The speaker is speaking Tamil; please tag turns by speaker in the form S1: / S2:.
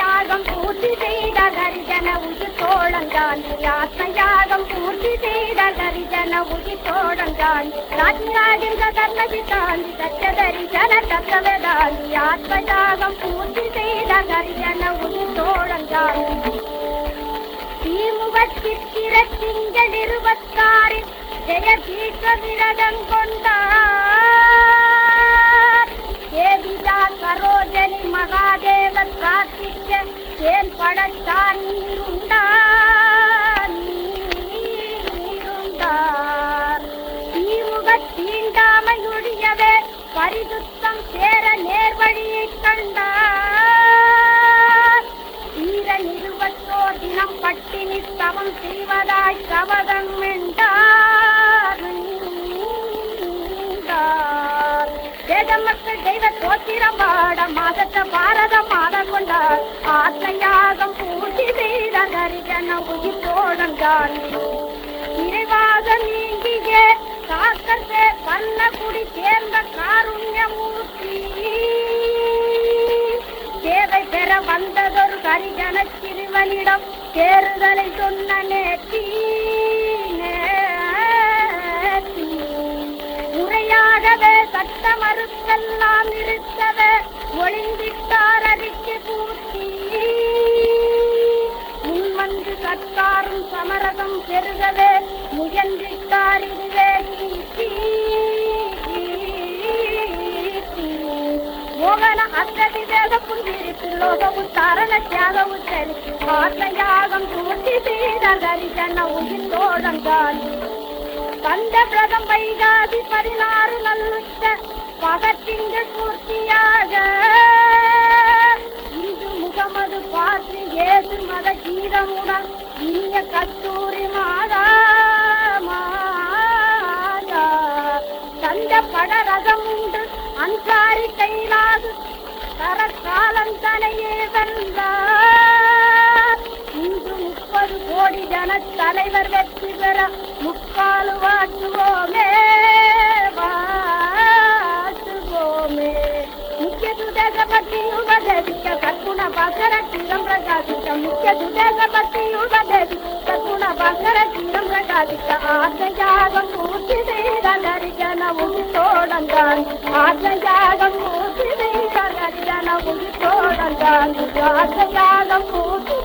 S1: ஆத்மயாகம் பூர்த்தி செய்த ஹரிஜன உயிர் தோழங்காந்தி ஆத்மயாகம் பூர்த்தி செய்த ஹரிஜன உயிர் தோழங்காந்தி ராஜ்யாதிந்த தர்மஜிதாந்தி சச்சதரிஜன தத்தவதாந்தி ஆத்மயாகம் பூர்த்தி செய்த ஹரிஜன உயிர் தோழங்காந்தி தீமுகத்திற்கிற திங்கள் இருபத்தாறில் ஜெய தீர்க்க விரதம் கொண்டார். தேவிதா சரோஜனி மகாதேவ பிரார்த்திக்க ஏன் படத்தான் நீருண்டார் நீருண்டார். தீமுக தீண்டாமையுடையவே பரிசுத்தம் சேர நேர்வழியை கண்டார். வீர இருபத்தோர் தினம் பட்டினி தவம் செய்வதாய் கவதம் வேத மக்கள் தெய்வ கோத்திரம் பாட மாதத்த பாரதம் மாத கொண்டார். ஆத்மயாகம் பூர்த்தி செய்த கரிஜன உயிர் தோழங்கான் நிறைவாக நீங்கிய காக்கத்தே கள்ளக்குடி சேர்ந்த காருண்யமூர்த்தி. தேவை பெற வந்ததொரு கரிஜன சிறுவனிடம் தேர்தலை சொன்ன நேர்த்தி நேர்த்தி. முறையாகவே சட்ட மறுத்தெல்லாம் நிறுத்தவே ஒளிந்திட்டார் அடிக்கு பூர்த்தி முன்வந்து சர்க்காரும் சமரசம் பெருகவே முயன்றிட்டார் இதுவே கீர்த்தி மோகன அத்ததி வேத புந்திரித்து லோகவு தாரண தியாகவு செலுத்தி ஆத்மயாகம் பூர்த்தி செய்த கரிஜன உயிர் தோழங்கால் கந்த பிரதம் வைகாதி பதினாறு நல்லுத்த பகத்திங்கு பூர்த்தியாக. இந்து முகமது பார்த்து ஏது மத கீதமுடன் இனிய கத்தூரி மாதா மாதா. தந்த பட ரதம் உண்டு அன்சாரி கைலாது தர காலம் தனையே வந்தார் முப்பது கோடி ஜன தலைவர் வெற்றி பெற முக்காலு வாட்டுவோமே வாட்டுவோமே முக்கிய சுதேச பற்றி உபதேசிக்க சற்குண பகர தீரம் பிரகாசிக்க முக்கிய சுதேச பற்றி உபதேசிக்க சற்குண பகர தீரம் பிரகாசிக்க ஆசையாகம் பூர்த்தி செய்த நரிஜன உன் தோழந்தான் ஆசையாகம் பூர்த்தி செய்த நரிஜன உன் தோழந்தான் ஆசையாகம் பூர்த்தி